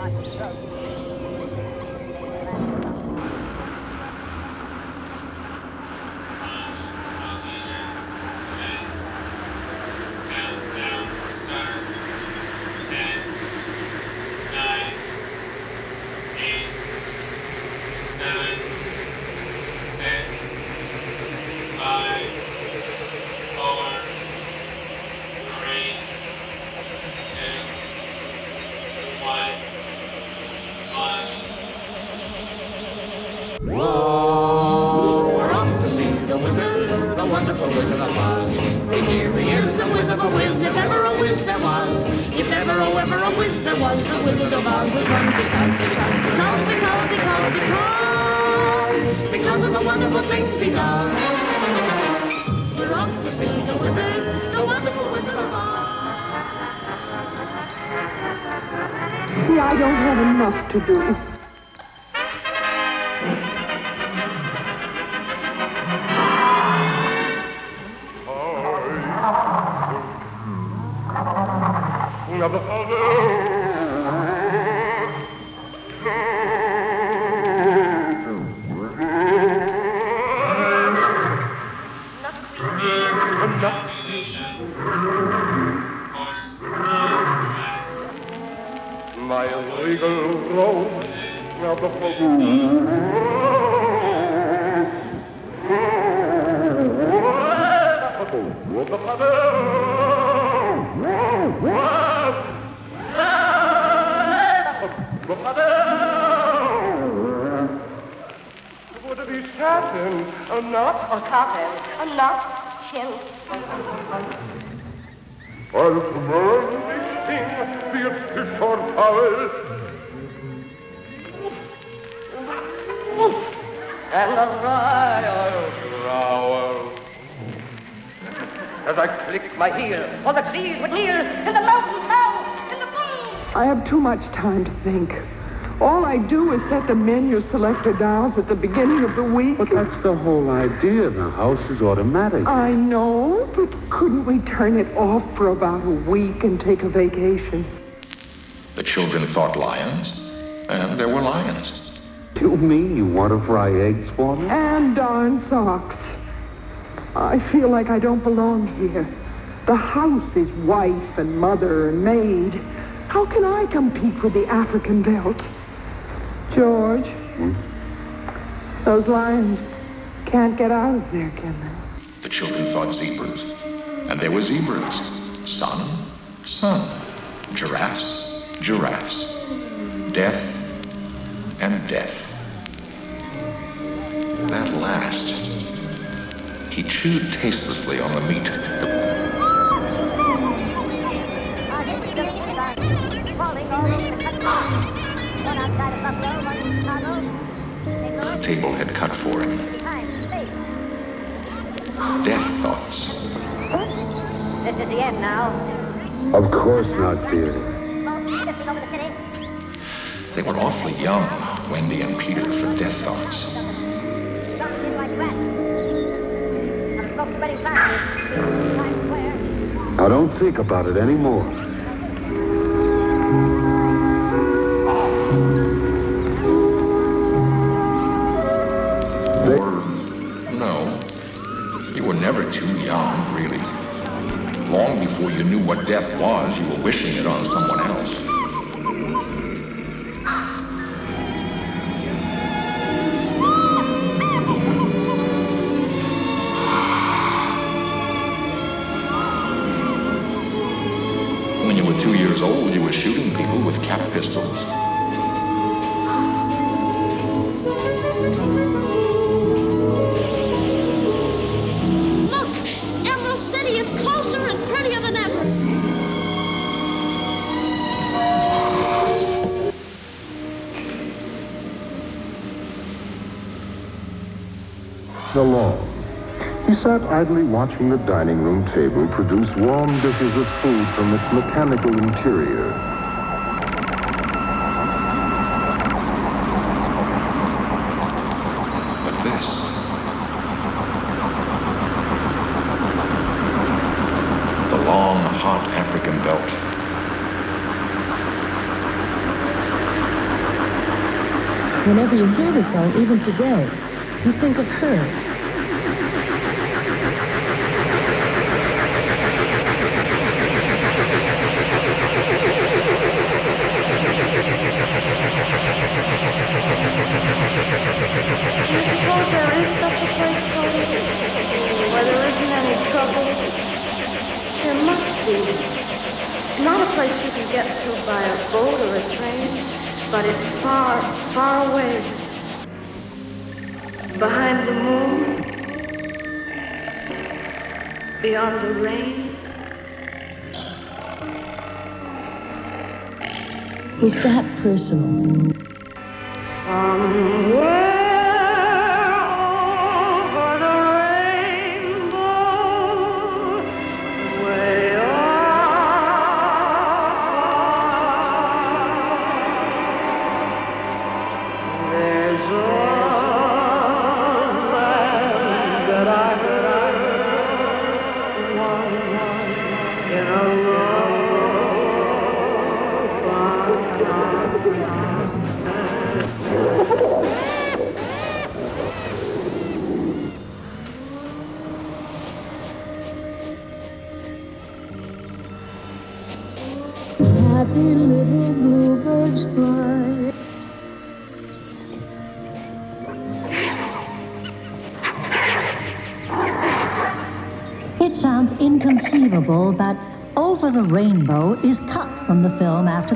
Whoa, Would it be satin, oh, a nut, or cotton, a nut, silk. I'll command thing, be it fish or fowl, And the royal growl. As I clicked my heel, all the trees would kneel, and the mountains fell, and the moon. I have too much time to think. All I do is set the menu selector dials at the beginning of the week. But that's the whole idea. The house is automatic. I know, but couldn't we turn it off for about a week and take a vacation? The children thought lions, and there were lions. You mean you want to fry eggs for me? And darn socks. I feel like I don't belong here. The house is wife and mother and maid. How can I compete with the African veldt? George, hmm? those lions can't get out of there, can they? The children thought zebras, and there were zebras. Sun, sun. Giraffes, giraffes. Death, and death. That last, he chewed tastelessly on the meat. The table had cut for him. Death thoughts. This is the end now. Of course not, dear. This is over the city. They were awfully young, Wendy and Peter, for death thoughts. Dropped in like rats. I'm smoking spreading fast. Times Square. Now don't think about it anymore. You knew what death was, you were wishing it on someone else. Watching the dining room table produce warm dishes of food from its mechanical interior. But this, the long, hot African veldt, Whenever you hear the song, even today, you think of her. But it's far, far away. Behind the moon, beyond the rain. Was that personal? Somewhere.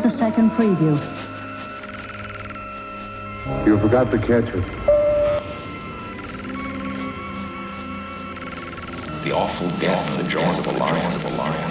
The second preview. You forgot to catch it. The awful death in the jaws of a lion, of a lion, of a lion.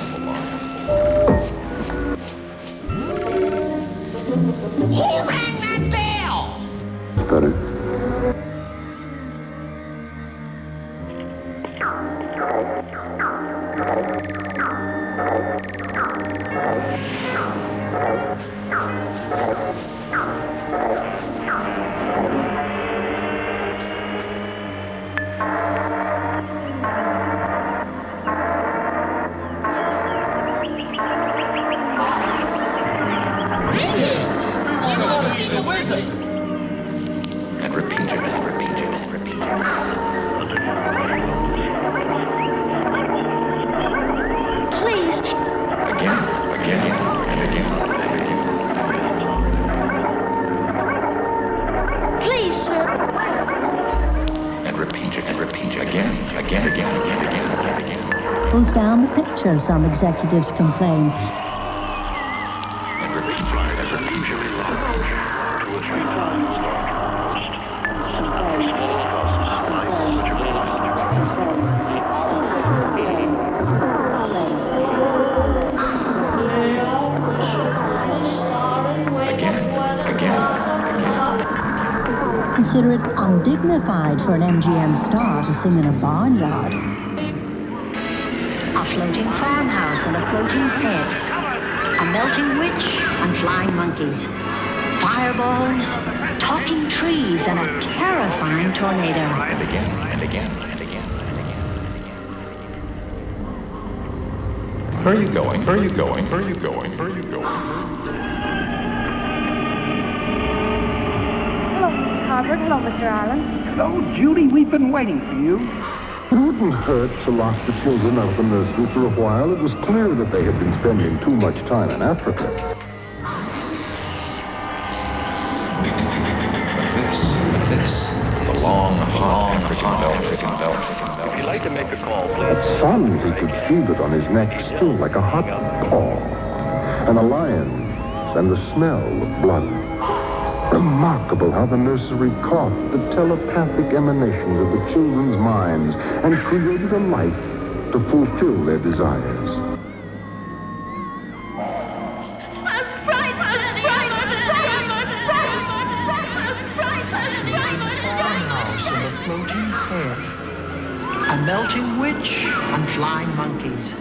Some executives complain. Consider it undignified for an MGM star to sing in a barnyard floating farmhouse and a floating head, a melting witch and flying monkeys, fireballs, talking trees, and a terrifying tornado. And again, and again, and again, and again. Where are you going? Where are you going? Where are you going? Where are you going? Hello, Mr. Harvard. Hello, Mr. Allen. Hello, Judy. We've been waiting for you. It wouldn't hurt to lock the children out of the nursery for a while. It was clear that they had been spending too much time in Africa. This, this, the long, long African veldt, African veldt, African veldt. Would you like to make a call, please? At sun, he could feel it on his neck still like a hot paw. And a lion's and the smell of blood. Remarkable how the nursery caught the telepathic emanations of the children's minds and created a life to fulfill their desires. A melting witch and flying monkeys.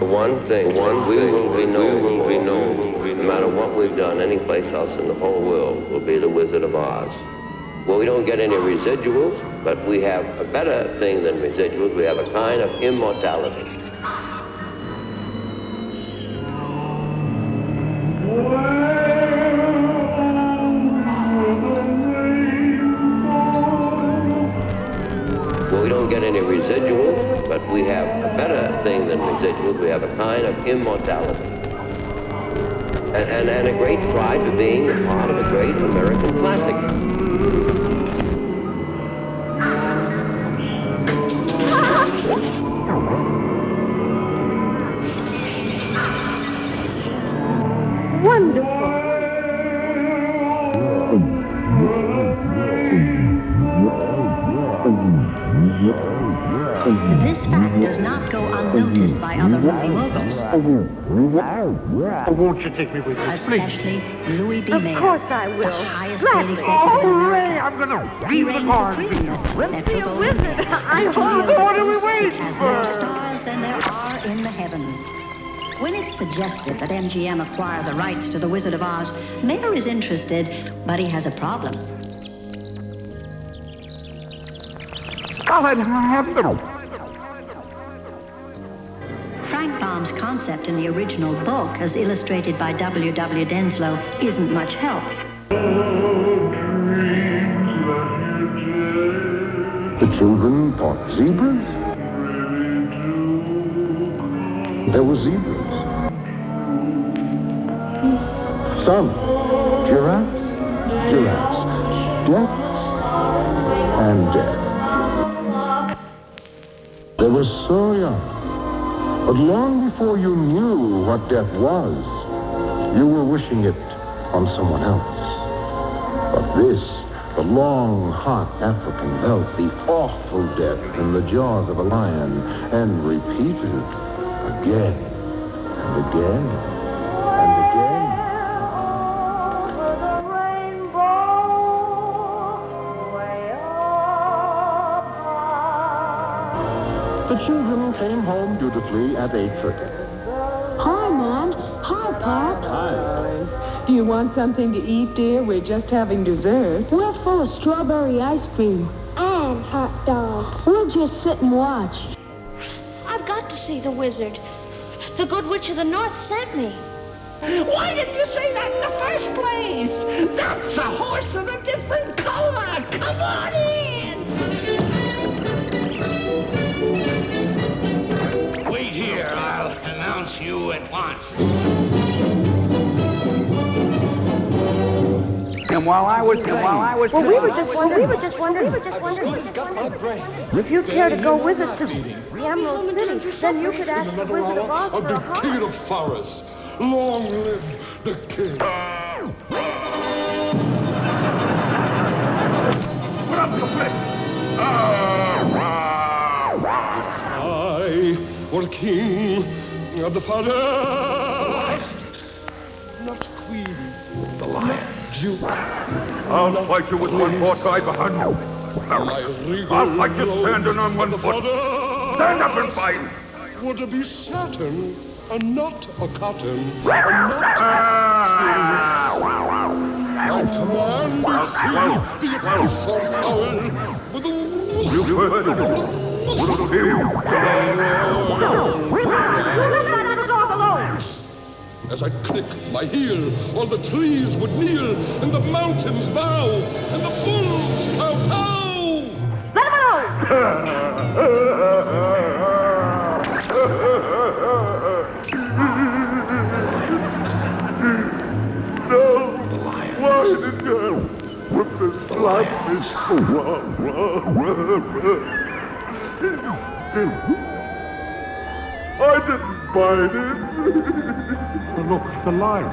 One thing, one we will be known, will be known no matter what we've done. Any place else in the whole world will be the Wizard of Oz. Well, we don't get any residuals, but we have a better thing than residuals. We have a kind of immortality. Well, we don't get any residuals, but we have a better thing than residuals. We have a kind of immortality. And, and, and a great pride for being a part of a great American classic. This fact does not go unnoticed by other movie moguls. Won't you take me with you, please? Especially Louis B. Of Mayer. course I The will. highest Let's paid executive in America. I'm gonna He leave the reigns car. supreme now. Let's be a wizard. I The hope- What are we waiting has more stars than there are in the heavens. When it's suggested that MGM acquire the rights to The Wizard of Oz, Mayer is interested, but he has a problem. I'll have them. Baum's concept in the original book, as illustrated by W. W. Denslow, isn't much help. The children thought zebras. There were zebras. Some giraffes, giraffes, deaths, and death. But long before you knew what death was, you were wishing it on someone else. But this, the long, hot African veldt, the awful death in the jaws of a lion, and repeated again and again children came home dutifully at 8.30. Hi, Mom. Hi, Pop. Hi. Do you want something to eat, dear? We're just having dessert. We're full of strawberry ice cream and hot dogs. We'll just sit and watch. I've got to see the wizard. The good witch of the north sent me. Why didn't you say that in the first place? That's a horse of a different color. Come on in. Announce you at once. And while I was, and while I was, Well, we were just wondering. We were just wondering. We were just wondering. We were just wondering. If you care to go with us to the Emerald City, then you could ask the Wizard of Oz of for the a heart. King of the Forest. Long live the king. I were king of the forest. Not queen. The lion. Duke. I'll fight you with one more tie behind you. I'll fight you standing on one foot. Stand up and fight. Would it be satin and not a cotton ah! and not I command this king be a piece of fowl with a You. Will him. As I click my heel, all the trees would kneel, and the mountains bow, and the bulls him alone! No. Why did you whip this blackness? I didn't bite it. look, the lion.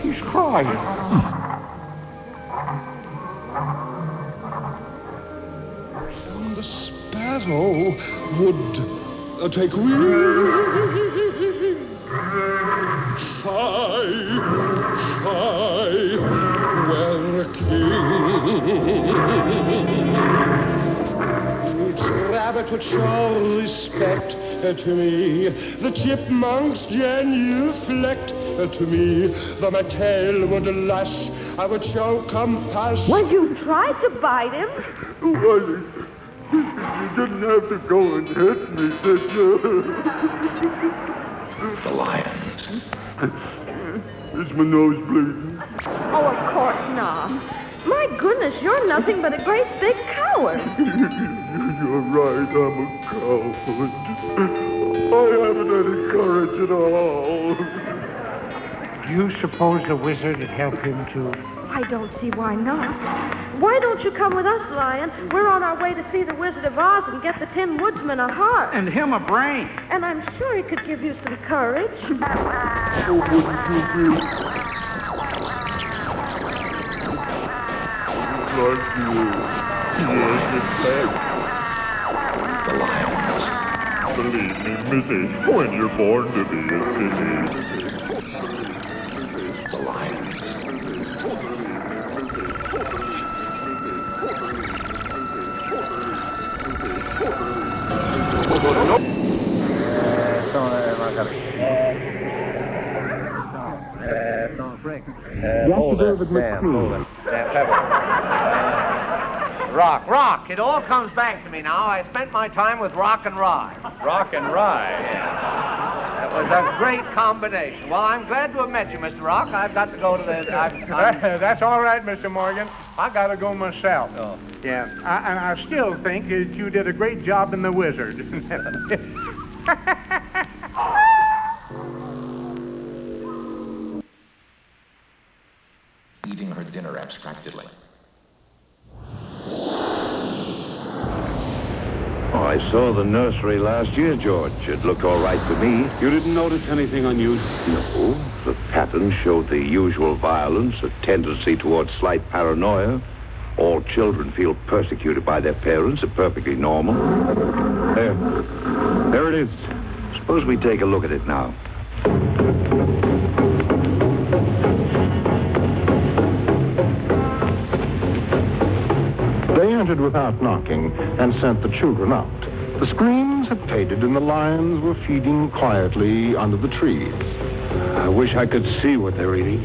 He's crying. And the sparrow would uh, take wing. Try, try, Each rabbit would show respect uh, to me. The chipmunks genuflect uh, to me. Though my tail would lash. I would show compassion. Would you try to bite him? Well, you didn't have to go and hit me, did you? The lion. Is my nose bleeding? Oh, of course not. My My goodness, you're nothing but a great big coward. You're right, I'm a coward. I haven't any courage at all. Do you suppose the wizard would help him to... I don't see why not. Why don't you come with us, Lion? We're on our way to see the Wizard of Oz and get the Tin Woodsman a heart. And him a brain. And I'm sure he could give you some courage. You. Yes, in fact. The lions. Believe me, when you're born to be a city. The. Dr. David McCreed. Rock, rock. It all comes back to me now. I spent my time with Rock and Rye. Rock and Rye. That was a great combination. Well, I'm glad to have met you, Mr. Rock. I've got to go to the... I've, I'm- That's all right, Mr. Morgan. I gotta go myself. Oh. Yeah, I, and I still think that you did a great job in The Wizard. Eating her dinner abstractedly. Oh, I saw the nursery last year, George. It looked all right to me. You didn't notice anything unusual? No. The pattern showed the usual violence, a tendency towards slight paranoia. All children feel persecuted by their parents are perfectly normal. There. There it is. Suppose we take a look at it now. Entered without knocking and sent the children out. The screams had faded and the lions were feeding quietly under the trees. I wish I could see what they're eating.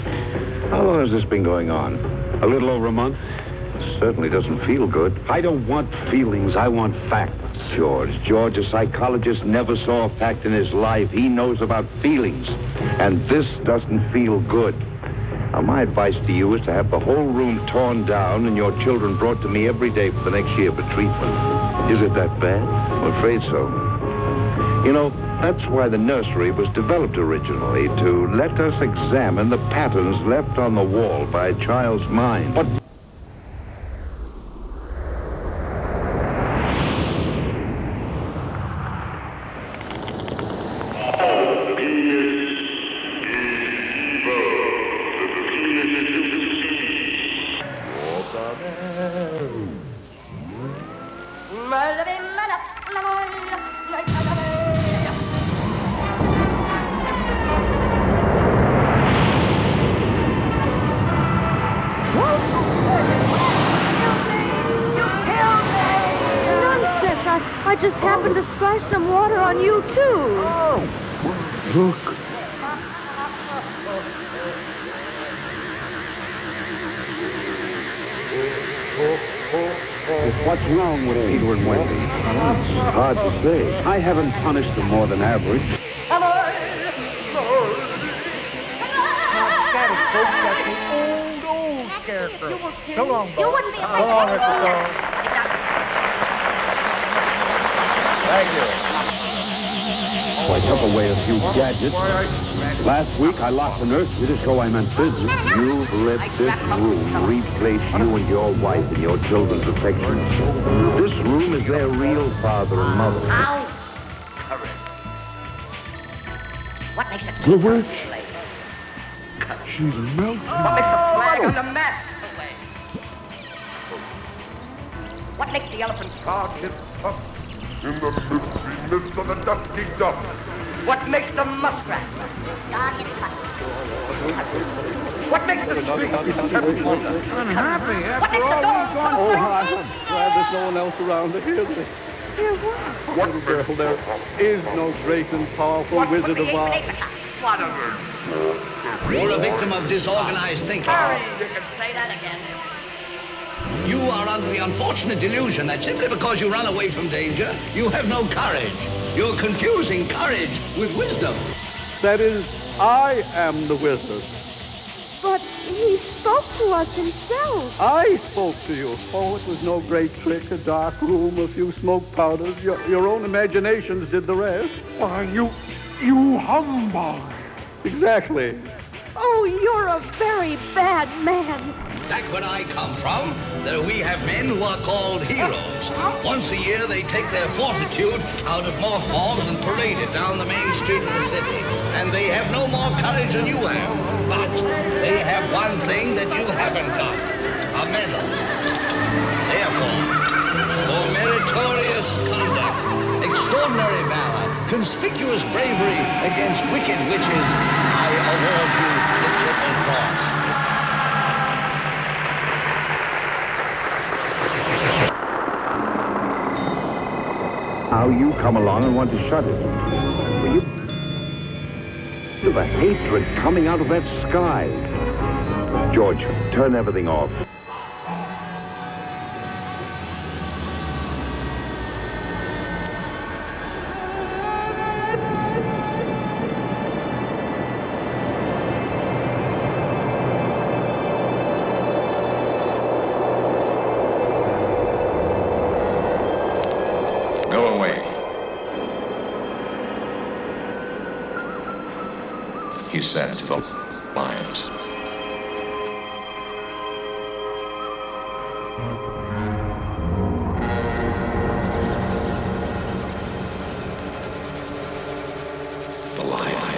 How long has this been going on? A little over a month. It certainly doesn't feel good. I don't want feelings. I want facts. George, George, a psychologist never saw a fact in his life. He knows about feelings. And this doesn't feel good. Now, my advice to you is to have the whole room torn down and your children brought to me every day for the next year for treatment. Is it that bad? I'm afraid so. You know, that's why the nursery was developed originally, to let us examine the patterns left on the wall by a child's mind. But I, just happened to splash some water on you, too. Oh. Look. What's wrong with Peter and Wendy? It's hard to say. I haven't punished them more than average. That is folks, that's the old, old scarecrow. So long, You Bob. wouldn't be So long, Mr. Thank you. So I took away a few gadgets. Last week, I locked the nursery to show I meant business. You've let this room replace you and your wife and your children's affection. This room is their real father and mother. Ow! What makes it The witch. She's melting. What makes the flag on the mast? What makes the elephant's guardian puff? In the mistiness of the dusty duck. What makes the muskrat? Guardian What makes the tree? Unhappy What makes the dog? Oh, I'm glad there's no one else around to hear this. What? Little girl, there is no great and powerful Wizard of Oz. What of You're a victim of disorganized thinking. Hurry, you can say that again. You are under the unfortunate delusion that simply because you run away from danger, you have no courage. You're confusing courage with wisdom. That is, I am the wizard. But he spoke to us himself. I spoke to you. Oh, it was no great trick. A dark room, a few smoke powders. Your, your own imaginations did the rest. Why, you, you humbug. Exactly. Oh, you're a very bad man. Back where I come from, there we have men who are called heroes. Once a year, they take their fortitude out of mothballs and parade it down the main street of the city. And they have no more courage than you have. But they have one thing that you haven't got, a medal. Therefore, for meritorious conduct, extraordinary valor, conspicuous bravery against wicked witches, I award you the Triple Cross. Now you come along and want to shut it. Will you... The hatred coming out of that sky. George, turn everything off. sent the lions. The lion.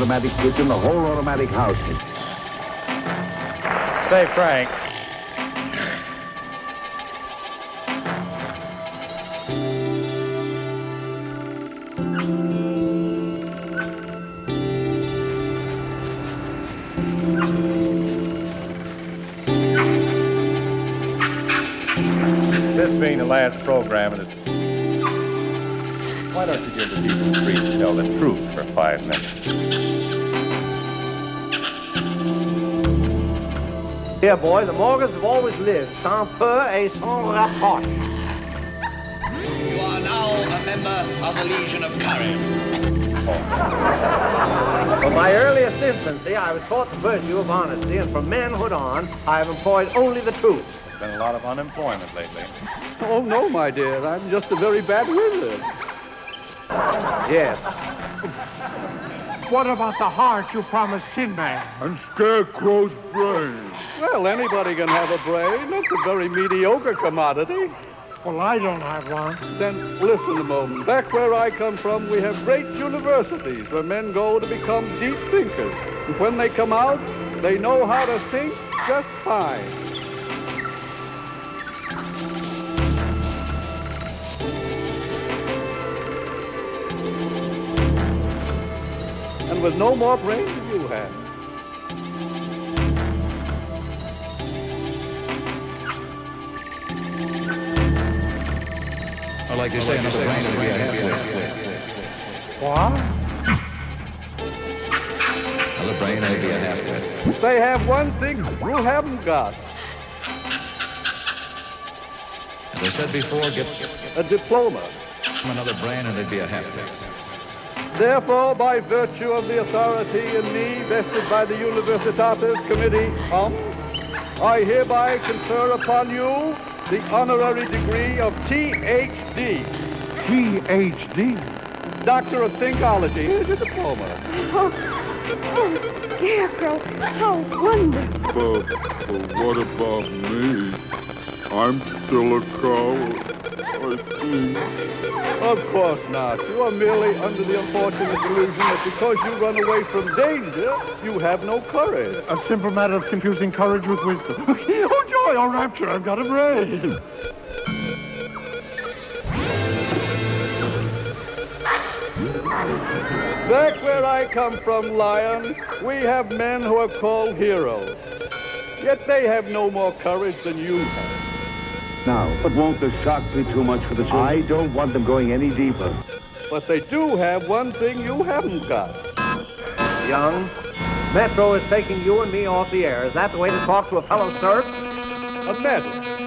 Automatic kitchen, the whole automatic house. Say, Frank. This being the last program, and it's... why don't you give the people free to tell the truth for five minutes? Here, boy, the Morgans have always lived sans peur et sans reproche. You are now a member of the Legion of Courage. From my earliest infancy, I was taught the virtue of honesty, and from manhood on, I have employed only the truth. There's been a lot of unemployment lately. Oh, no, my dear. I'm just a very bad wizard. Yes. What about the heart you promised Sinbad? And Scarecrow's brain. Well, anybody can have a brain. It's a very mediocre commodity. Well, I don't have one. Then listen a moment. Back where I come from, we have great universities where men go to become deep thinkers. And when they come out, they know how to think just fine. And with no more brains than you have. Like to say another brain would be a halfway. What? Another brain would be a halfway. They have one thing you haven't got. As I said before, get A diploma. another brain and it'd be a halfway. Therefore, by virtue of the authority in me vested by the Universitatis Committee, um, I hereby confer upon you the honorary degree of Ph.D. Ph.D.? Doctor of Thinkology. Here's your diploma. Oh, oh, Scarecrow, how wonderful. But, but what about me? I'm still a coward, or mm. Of course not. You are merely under the unfortunate delusion that because you run away from danger, you have no courage. A simple matter of confusing courage with wisdom. oh, joy, oh, rapture, I've got a brain. Back where I come from, Lion, we have men who are called heroes. Yet they have no more courage than you have. Now, but won't the shock be too much for the children? I don't want them going any deeper. But they do have one thing you haven't got. Young, Metro is taking you and me off the air. Is that the way to talk to a fellow serf? A medal.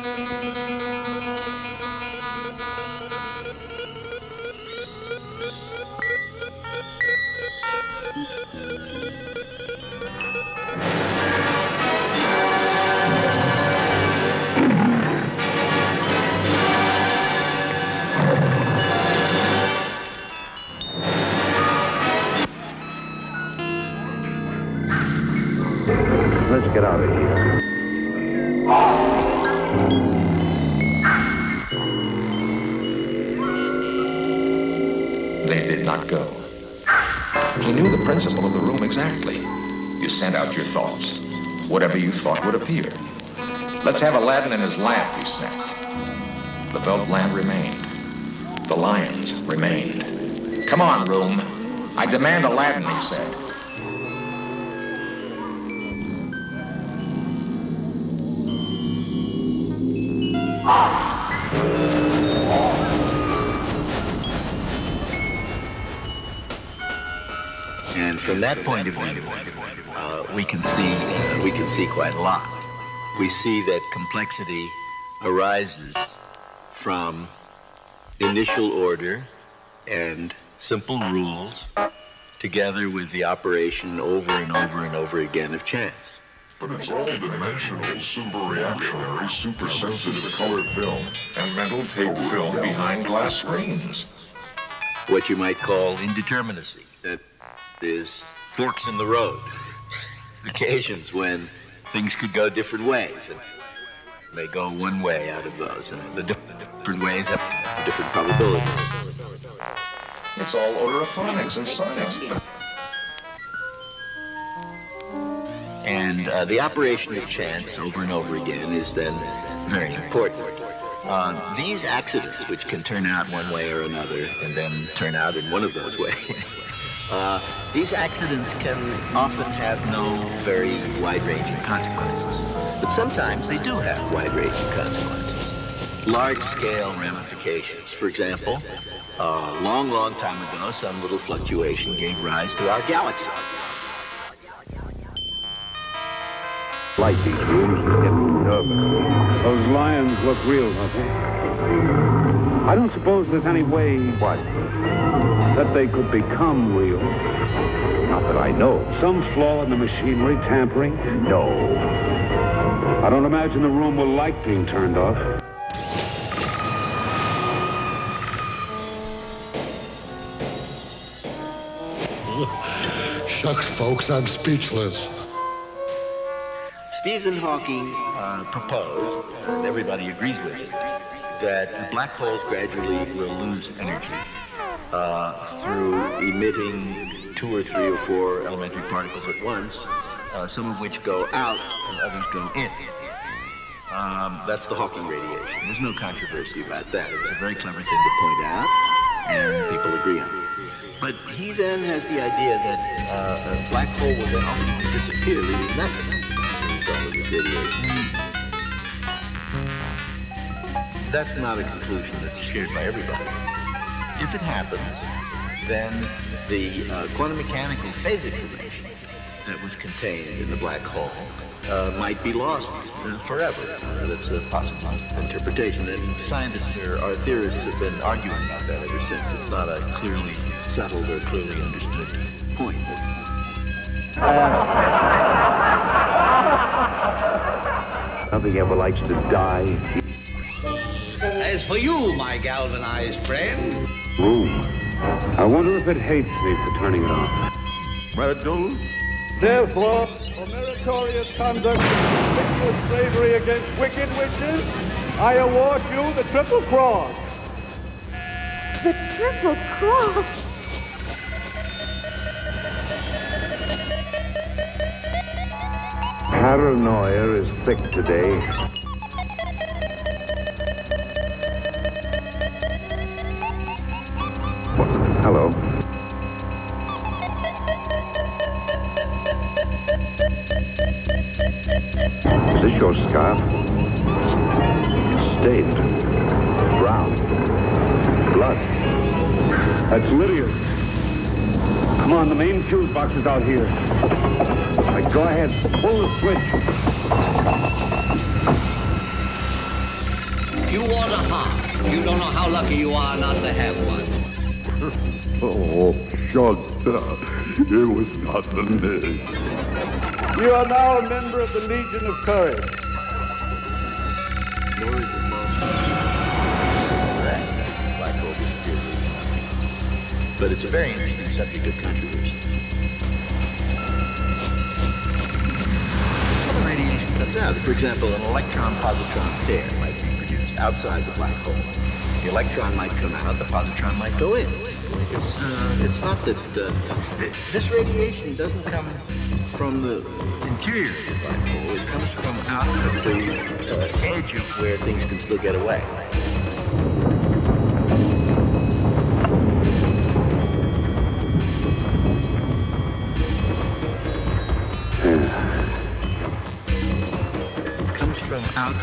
And from that point of view, uh, we can see we can see quite a lot. We see that complexity arises from initial order and simple rules, together with the operation over and over and over again of chance. But it's all dimensional, super reactionary, super sensitive colored film and mental tape film behind glass screens. What you might call indeterminacy. That is forks in the road. Occasions when things could go different ways. And may go one way out of those. And the diff- different ways have different probabilities. It's all orderophonics and science. And uh, the operation of chance over and over again is then very important. Uh, these accidents, which can turn out one way or another and then turn out in one of those ways, uh, these accidents can often have no very wide-ranging consequences. But sometimes they do have wide-ranging consequences. Large-scale ramifications. For example, a long, long time ago, some little fluctuation gave rise to our galaxy. Light these rooms and get nervous. Those lions look real, don't they? I don't suppose there's any way... What? That they could become real. Not that I know. Some flaw in the machinery, tampering? No. I don't imagine the room will like being turned off. Shucks, folks, I'm speechless. Stephen Hawking uh, proposed, and everybody agrees with it, that black holes gradually will lose energy uh, through emitting two or three or four elementary particles at once, uh, some of which go out and others go in. Um, that's the Hawking radiation. There's no controversy about that. It was a very clever thing to point out, and people agree on it. But he then has the idea that uh, a black hole will then ultimately disappear, leaving nothing as a result of radiation. That's not a conclusion that's shared by everybody. If it happens, then the uh, quantum mechanical phase information that was contained in the black hole uh, might be lost uh, forever. Uh, that's a possible interpretation, and scientists or, or theorists have been arguing about that ever since. It's not a clearly settled or clearly understood point. Nothing ever likes to die. As for you, my galvanized friend, Room. I wonder if it hates me for turning it off. Metal? Therefore, for meritorious conduct and conspicuous bravery against wicked witches, I award you the Triple Cross. The Triple Cross? Paranoia is thick today. What? Hello. Is this your scarf? Stained. Brown. Blood. That's Lydia. Come on, the main fuse box is out here. All right, go ahead. Pull the switch. You want a heart. You don't know how lucky you are not to have one. Oh, Shanta, it was not the name. You are now a member of the Legion of Courage. Black hole disappeared. But it's a very interesting subject of controversy. For example, an electron-positron pair might be produced outside the black hole. The electron might come out, the positron might go in. It's, uh, it's not that uh, th- this radiation doesn't come from the interior of the black hole. It comes from out of the uh, edge of where things can still get away.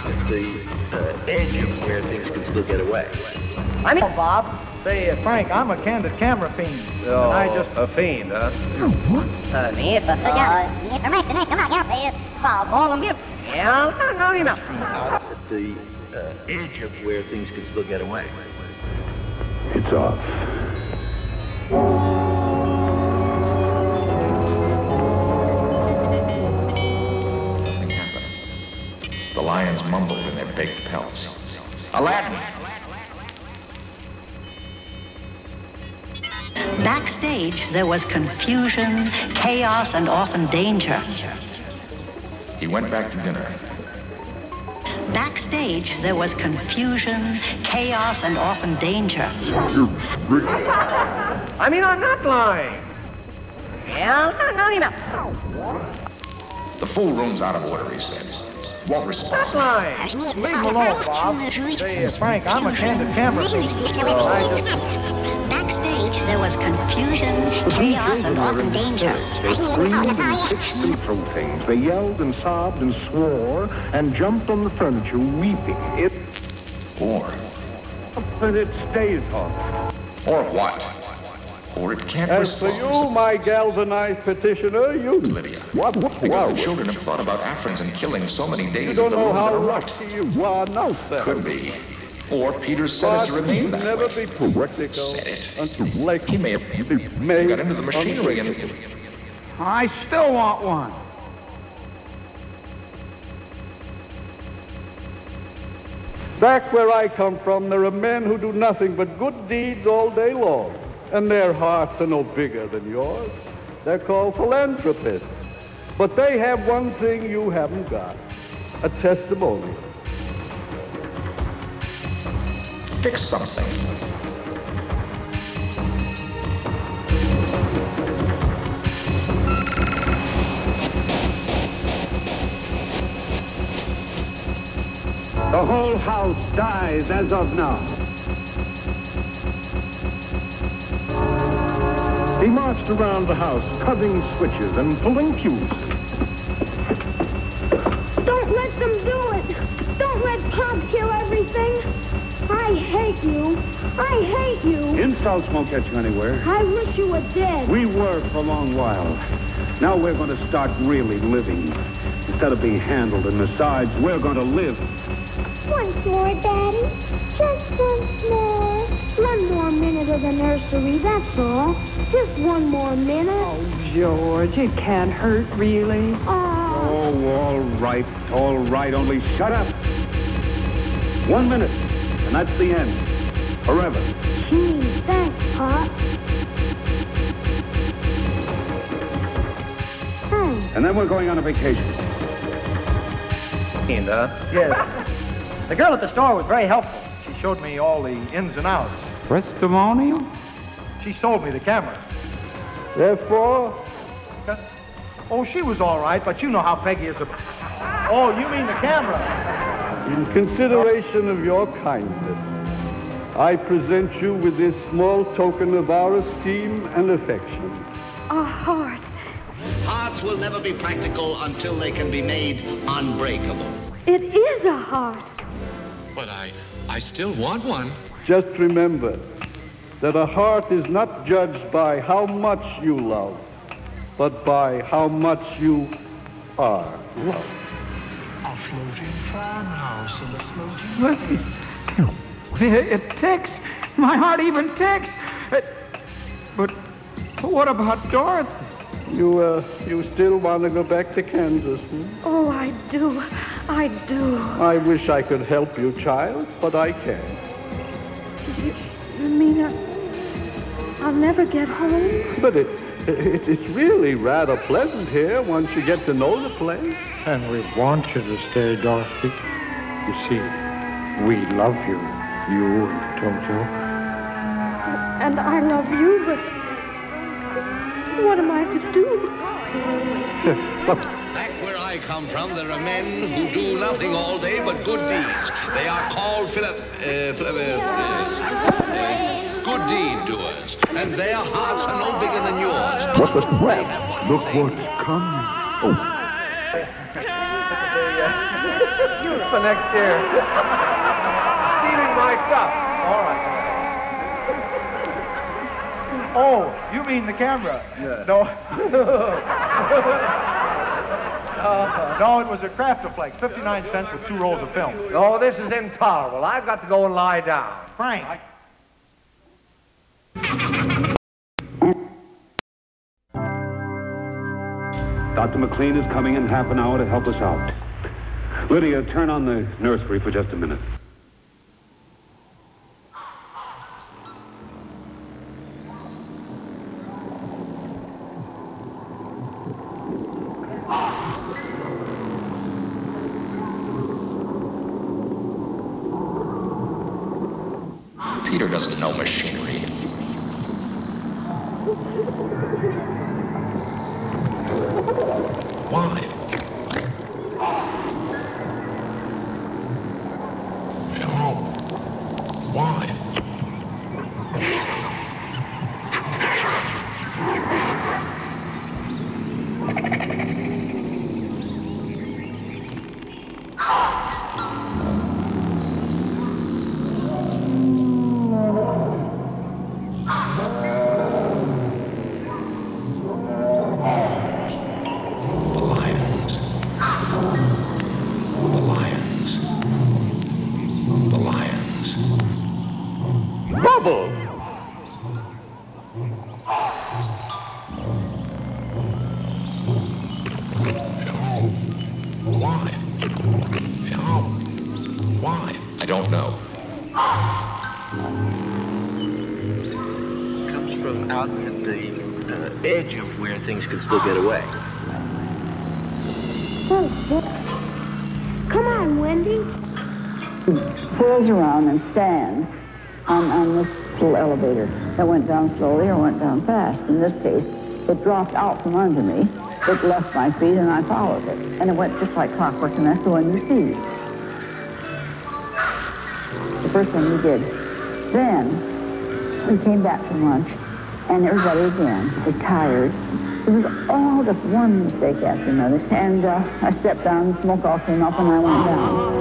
At the uh, edge of where things can still get away. I mean, Bob. Say, uh, Frank, I'm a candid camera fiend. Oh, and I just a fiend, huh? Uh, nee, dat Call him Yeah, no, no, you know. Out at the uh, edge of where things can still get away. It's off. Mumbled in their baked pelts. Aladdin! Backstage, there was confusion, chaos, and often danger. He went back to dinner. Backstage, there was confusion, chaos, and often danger. I mean, I'm not lying. Yeah, no, no, you know. The full room's out of order, he said. Won't lying. Leave him alone, Bob. Say, uh, Frank, I'm a candid camera. Backstage, there was confusion, chaos, and often danger. They screamed things. They yelled and sobbed and swore and jumped on the furniture, weeping. It Or, And it stays on. or what? Or it can't As for respond. you, my galvanized petitioner, you... Lydia. What? Because Wow. the children have thought about Afrins and killing so many days don't the know how lucky you are now, sir. Could be. Or Peter said But it to remain you that never way. be practical Said it. until like He may have be made got into the machinery and... I still want one. Back where I come from, there are men who do nothing but good deeds all day long, and their hearts are no bigger than yours. They're called philanthropists. But they have one thing you haven't got, a testimonial. Fix something. The whole house dies as of now. He marched around the house, cutting switches and pulling fuses. Don't let them do it. Don't let Pop kill everything. I hate you. I hate you. Insults won't get you anywhere. I wish you were dead. We were for a long while. Now we're going to start really living. Instead of being handled and massaged, we're going to live. Once more, Daddy. Just once more. One more minute of the nursery, that's all. Just one more minute. Oh, George, it can't hurt, really. Oh, Oh, all right, all right, only shut up. One minute, and that's the end. Forever. gee, thanks, Pop. Thanks. And then we're going on a vacation. Fiend, huh? Yes. The girl at the store was very helpful. She showed me all the ins and outs. Testimonial? She sold me the camera. Therefore, Oh, she was all right, but you know how Peggy is a... Oh, you mean the camera? in consideration of your kindness, I present you with this small token of our esteem and affection. A heart. Hearts hearts will never be practical until they can be made unbreakable. It is a heart. But I, I still want one. Just remember that a heart is not judged by how much you love, but by how much you are loved. A floating farmhouse and a floating... It, it ticks. My heart even ticks. It, but what about Dorothy? You, uh, you still want to go back to Kansas? Hmm? Oh, I do. I do. I wish I could help you, child, but I can't. You, you mean I, I'll never get home? But it, it, it's really rather pleasant here once you get to know the place. And we want you to stay, Dorothy. You see, we love you, you and Toto. And I love you, but what am I to do? Back where I come from, there are men who do nothing all day but good deeds. They are called Philip, uh, Philip, uh, uh, good deed doers, and their hearts are no bigger than yours. What was that? Look what's coming. Oh. For next year. Stealing my stuff. All right. Oh, you mean the camera? Yeah. No. Uh, no, it was a Craftaflex, 59 cents with two rolls of film. Oh, this is intolerable. I've got to go and lie down. Frank. Dr. McLean is coming in half an hour to help us out. Lydia, turn on the nursery for just a minute. Bubble! Why? How? Why? I don't know. comes from out at the uh, edge of where things can still get away. Come on, Wendy. pulls around and stands on, on this little elevator that went down slowly or went down fast. In this case, it dropped out from under me. It left my feet and I followed it. And it went just like clockwork and that's the one you see. The first one we did. Then we came back from lunch and everybody again was tired. It was all just one mistake after another. And uh, I stepped down, the smoke all came up and I went down.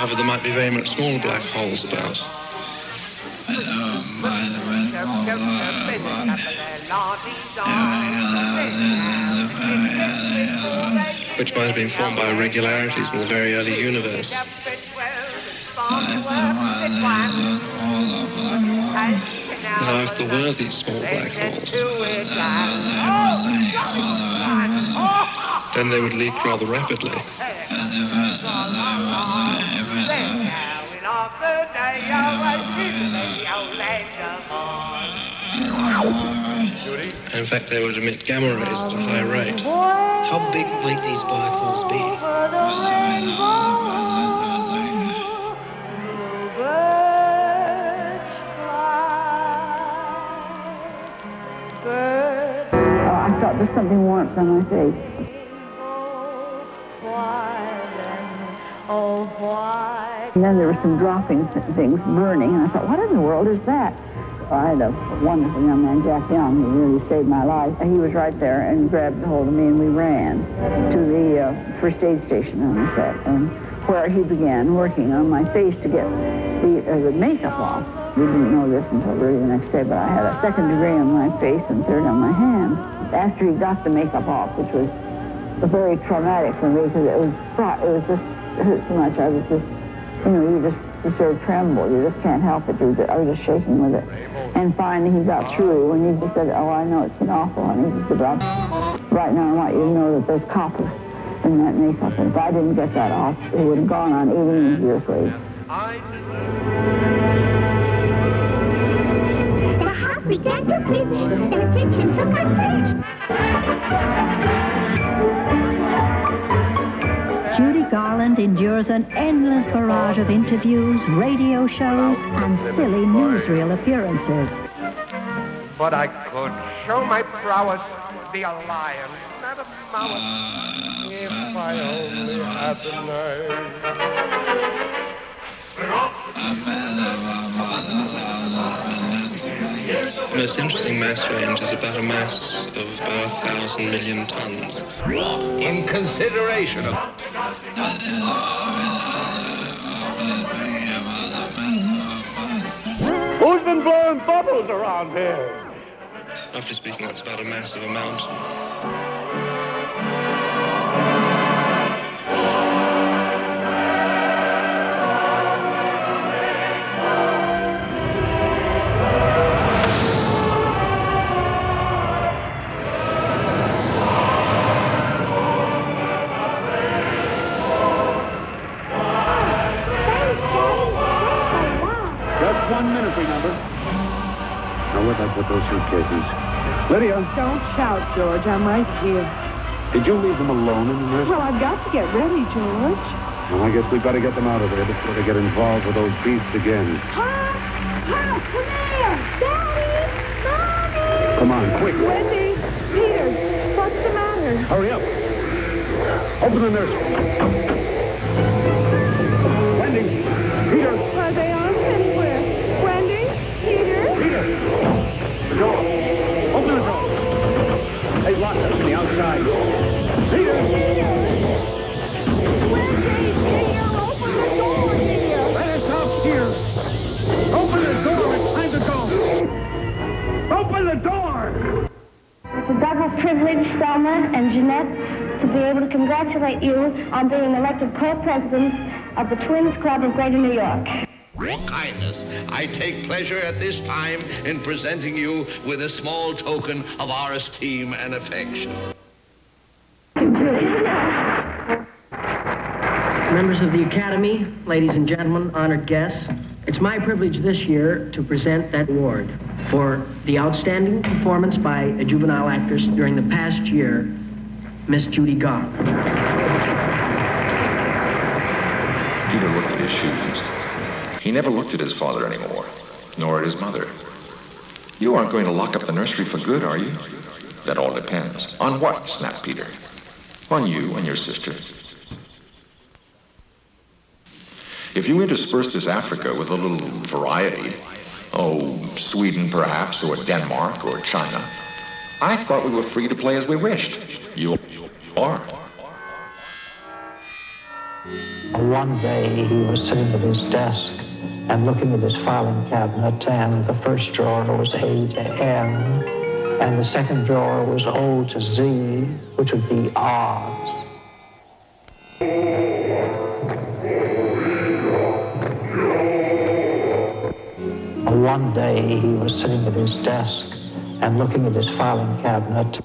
However, there might be very much smaller black holes about. Which might have been formed by irregularities in the very early universe. Now, if there were these small black holes, then they would leak rather rapidly. In fact, they would emit gamma rays at a high rate. How big might these black holes be? I felt just something warm on my face. And then there were some dropping th- things burning, and I thought, what in the world is that? I had a wonderful young man, Jack Young, who really saved my life. And he was right there and grabbed hold of me, and we ran to the uh, first aid station on the set, and where he began working on my face to get the, uh, the makeup off. We didn't know this until really the next day, but I had a second degree on my face and third on my hand. After he got the makeup off, which was very traumatic for me because it was it was just it hurt so much. I was just, you know, you just sort of tremble. You just can't help it. You just, I was just shaking with it. And finally he got through and he just said, oh, I know it's been awful. And he just said, right now I want you to know that there's copper in that makeup. And if I didn't get that off, it would have gone on 18 years later. The house began to pitch, and the took a pitch. Garland endures an endless barrage of interviews, radio shows, and silly newsreel appearances. But I could show my prowess, be a lion, not a mouse, if I only had the The most interesting mass range is about a mass of about a thousand million tons. In consideration of... Who's been blowing bubbles around here? Roughly speaking, that's about a mass of a Just Where'd put those suitcases? Lydia, Don't shout, George. I'm right here. did you leave them alone in the nursery? Well, I've got to get ready, George. Well, I guess we better get them out of there before they get involved with those beasts again. Pop, Pop, come here. Daddy, Mommy. Come on, quick. Wendy, Peter, what's the matter? Hurry up. Open the nursery. Wendy, Peter, Are they Open the door. They locked us on the outside. Peter. Let us out here. Open the door. It's time to go. Open the door. It's a double privilege, Selma and Jeanette, to be able to congratulate you on being elected co-presidents of the Twins Club of Greater New York. Your kindness, I take pleasure at this time in presenting you with a small token of our esteem and affection. Members of the Academy, ladies and gentlemen, honored guests, it's my privilege this year to present that award for the outstanding performance by a juvenile actress during the past year, Miss Judy Garland. Peter looked at his shoes. He never looked at his father anymore, nor at his mother. You aren't going to lock up the nursery for good, are you? That all depends. On what? snapped Peter. On you and your sister. If you intersperse this Africa with a little variety, oh, Sweden perhaps, or Denmark, or China, I thought we were free to play as we wished. You are. One day he was sitting at his desk and looking at his filing cabinet, and the first drawer was A to N, and the second drawer was O to Z, which would be Oz. One day he was sitting at his desk and looking at his filing cabinet.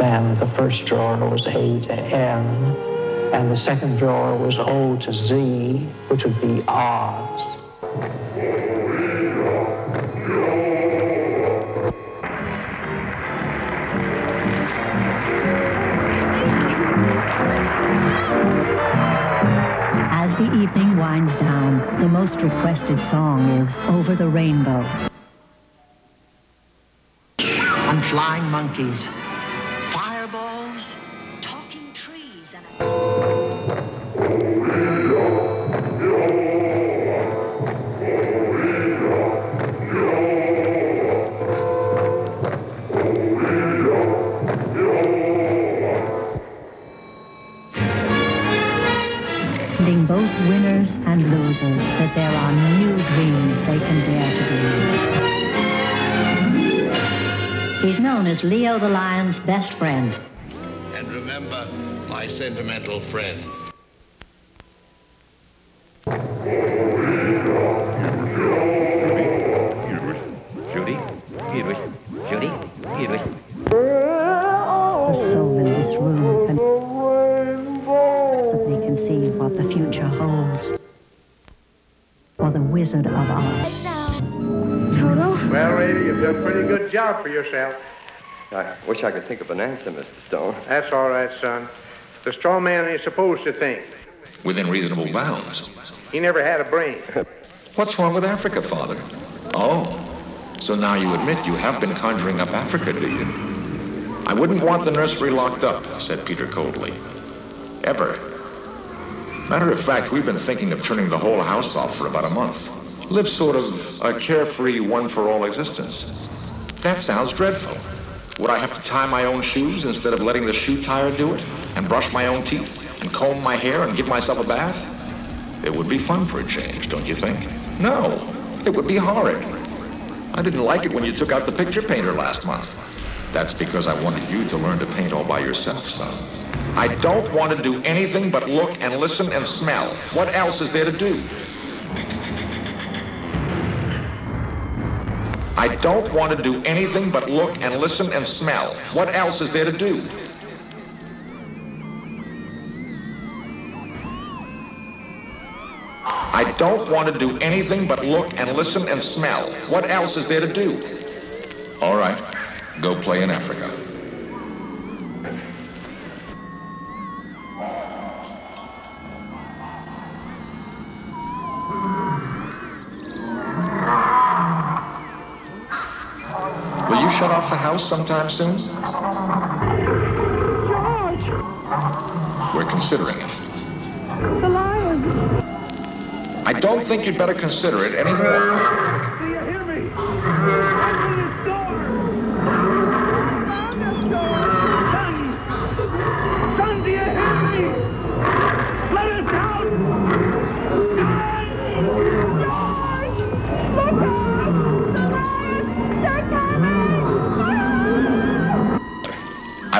And the first drawer was A to N, and the second drawer was O to Z, which would be Oz. As the evening winds down, the most requested song is Over the Rainbow. On flying monkeys. Realizes that there are new dreams they can dare to dream. He's known as Leo the Lion's best friend. And remember, my sentimental friend. Yourself. I wish I could think of an answer, Mr. Stone. That's all right, son. The straw man ain't supposed to think. Within reasonable bounds. He never had a brain. What's wrong with Africa, Father? Oh, so now you admit you have been conjuring up Africa, do you? I wouldn't want the nursery locked up, said Peter coldly. Ever. Matter of fact, we've been thinking of turning the whole house off for about a month. Live sort of a carefree, one-for-all existence. That sounds dreadful. Would I have to tie my own shoes instead of letting the shoe tier do it? And brush my own teeth? And comb my hair and give myself a bath? It would be fun for a change, don't you think? No, it would be horrid. I didn't like it when you took out the picture painter last month. That's because I wanted you to learn to paint all by yourself, son. I don't want to do anything but look and listen and smell. What else is there to do? I don't want to do anything but look and listen and smell. What else is there to do? I don't want to do anything but look and listen and smell. What else is there to do? All right, go play in Africa. House sometime soon? George! We're considering it. The lion! I don't think you'd better consider it anymore.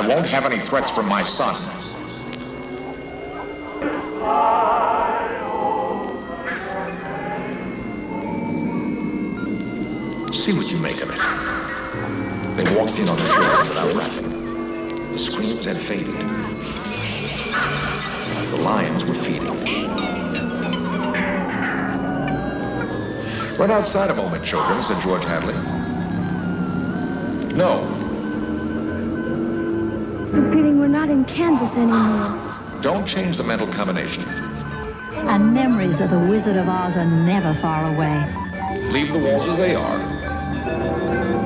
I won't have any threats from my son. See what you make of it. They walked in on the door without rapping. The screams had faded. The lions were feeding. Run outside a moment, children, said George Hadley. No, I'm feeling we're not in Kansas anymore. don't change the mental combination. And memories of the Wizard of Oz are never far away. Leave the walls as they are.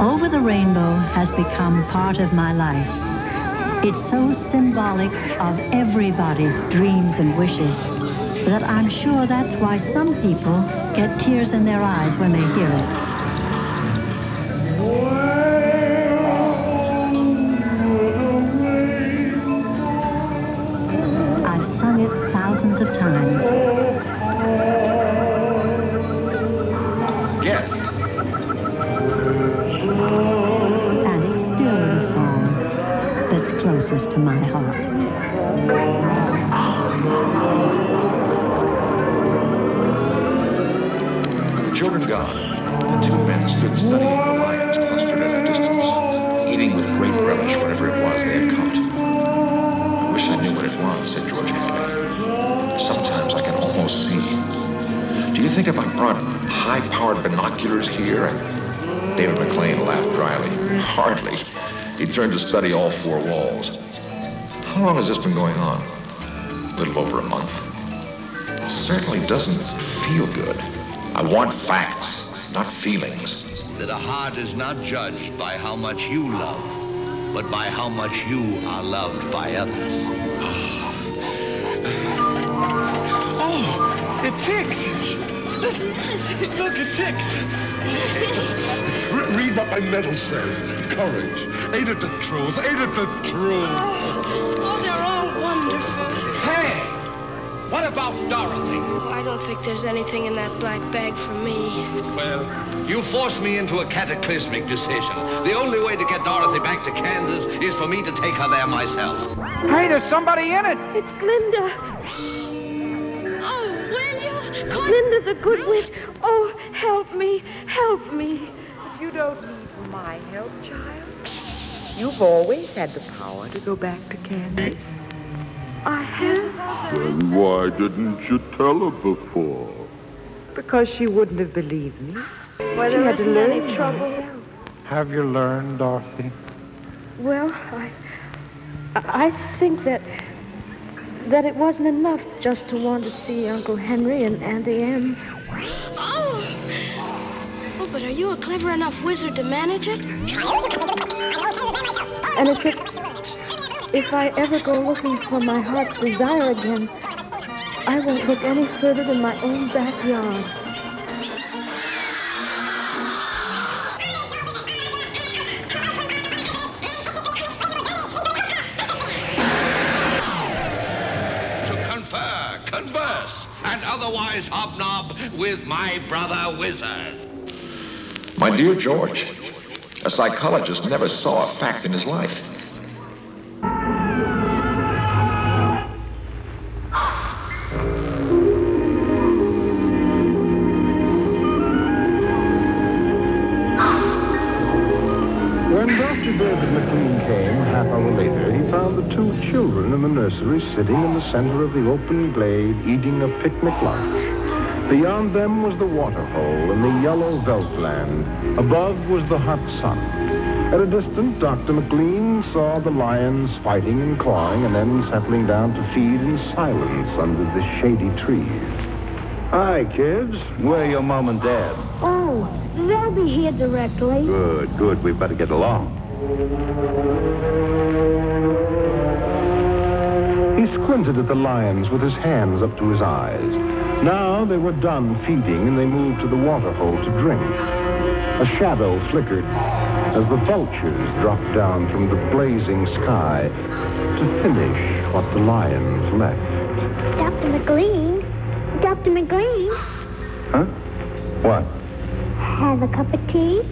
Over the Rainbow has become part of my life. It's so symbolic of everybody's dreams and wishes that I'm sure that's why some people get tears in their eyes when they hear it. Stood studying the lions clustered at a distance, eating with great relish whatever it was they had caught. I wish I knew what it was, said George Hadley. Sometimes I can almost see. Do you think if I brought high-powered binoculars here and David McLean laughed dryly. Hardly. He turned to study all four walls. How long has this been going on? A little over a month. It certainly doesn't feel good. I want facts, not feelings. That a heart is not judged by how much you love, but by how much you are loved by others. Oh, it ticks! Look, it ticks! Re- read what my medal says. Courage. Ain't it the truth? Ain't it the truth? Oh, they're all wonderful. Hey! What about Dorothy? Oh, I don't think there's anything in that black bag for me. Well, you forced me into a cataclysmic decision. The only way to get Dorothy back to Kansas is for me to take her there myself. Hey, there's somebody in it. It's Glinda. Oh, will you? Glinda the Good Witch. Oh, help me. Help me. You don't need my help, child. You've always had the power to go back to Kansas. I have. Then why didn't you tell her before? Because she wouldn't have believed me. Well, she there had to isn't learn any trouble. Have you learned, Dorothy? Well, I, I think that that it wasn't enough just to want to see Uncle Henry and Auntie Em. Oh. Oh, but are you a clever enough wizard to manage it? And if it, if I ever go looking for my heart's desire again, I won't look any further than my own backyard. My brother wizard. My dear George, a psychologist never saw a fact in his life. When Dr. David McLean came, half an hour later, he found the two children in the nursery sitting in the center of the open glade eating a picnic lunch. Beyond them was the water hole and the yellow veldtland. Above was the hot sun. At a distance, Dr. McLean saw the lions fighting and clawing and then settling down to feed in silence under the shady trees. Hi, kids. Where are your mom and dad? Oh, they'll be here directly. Good, good. We better get along. He squinted at the lions with his hands up to his eyes. Now they were done feeding and they moved to the water hole to drink. A shadow flickered as the vultures dropped down from the blazing sky to finish what the lions left. Dr. McLean? Dr. McLean? Huh? What? Have a cup of tea?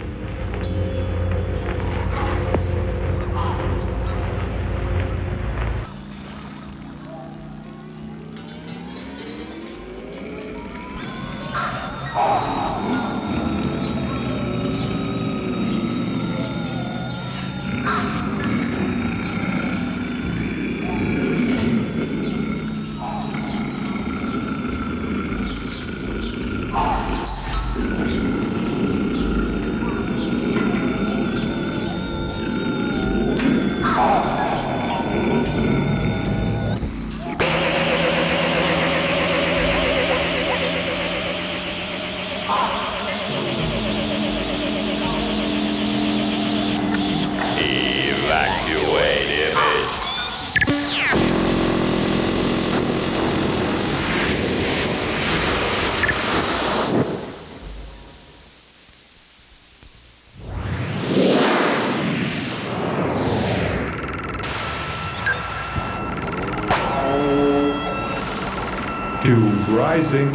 Rising.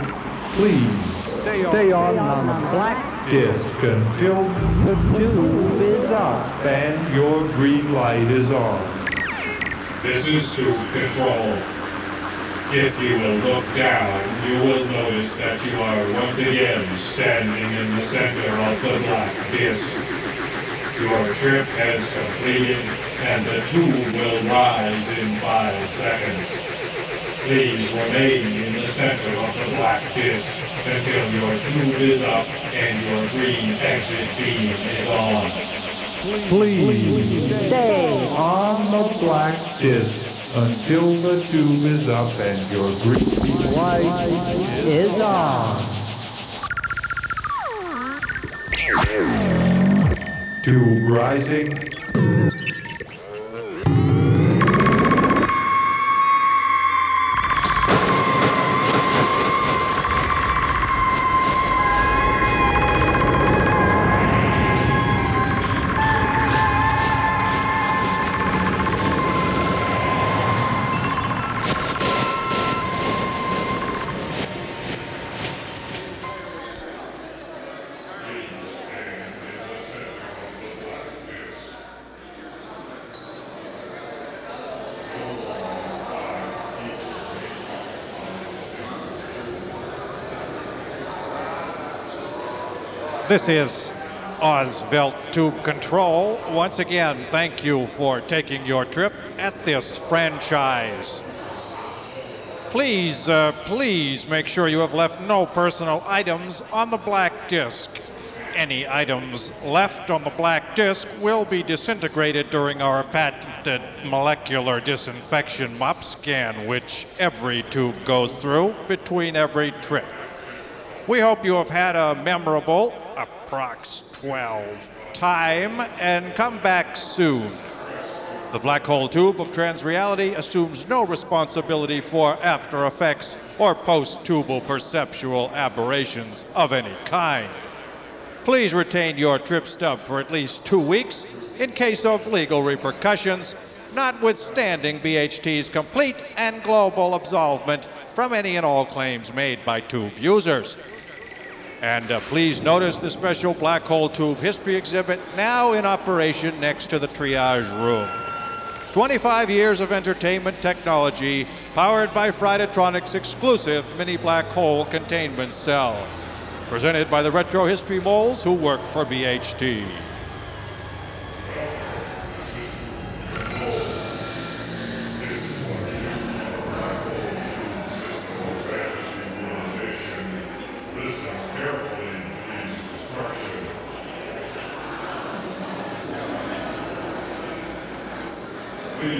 Please stay on, on the black disc until the tube is up and your green light is on. This is tube control. If you will look down, you will notice that you are once again standing in the center of the black disc. Your trip has completed and the tube will rise in five seconds. Please remain center of the black disc until your tube is up and your green exit beam is on. Please stay on the black disc until the tube is up and your green light is on. Tube rising. This is Osvelt to Control. Once again, thank you for taking your trip at this franchise. Please, uh, please make sure you have left no personal items on the black disc. Any items left on the black disc will be disintegrated during our patented molecular disinfection mop scan, which every tube goes through between every trip. We hope you have had a memorable, approx 12 time, and come back soon. The black hole tube of transreality assumes no responsibility for after effects or post tubal perceptual aberrations of any kind. Please retain your trip stub for at least two weeks in case of legal repercussions, notwithstanding BHT's complete and global absolvement from any and all claims made by tube users. And uh, please notice the special black hole tube history exhibit now in operation next to the triage room. 25 years of entertainment technology powered by Fridatronics' exclusive mini black hole containment cell. Presented by the Retro History Moles who work for BHT. Give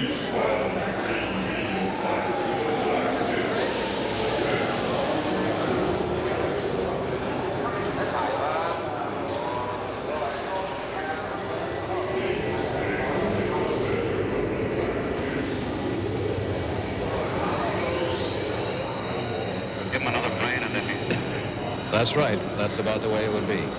him another brain and then That's right. That's about the way it would be.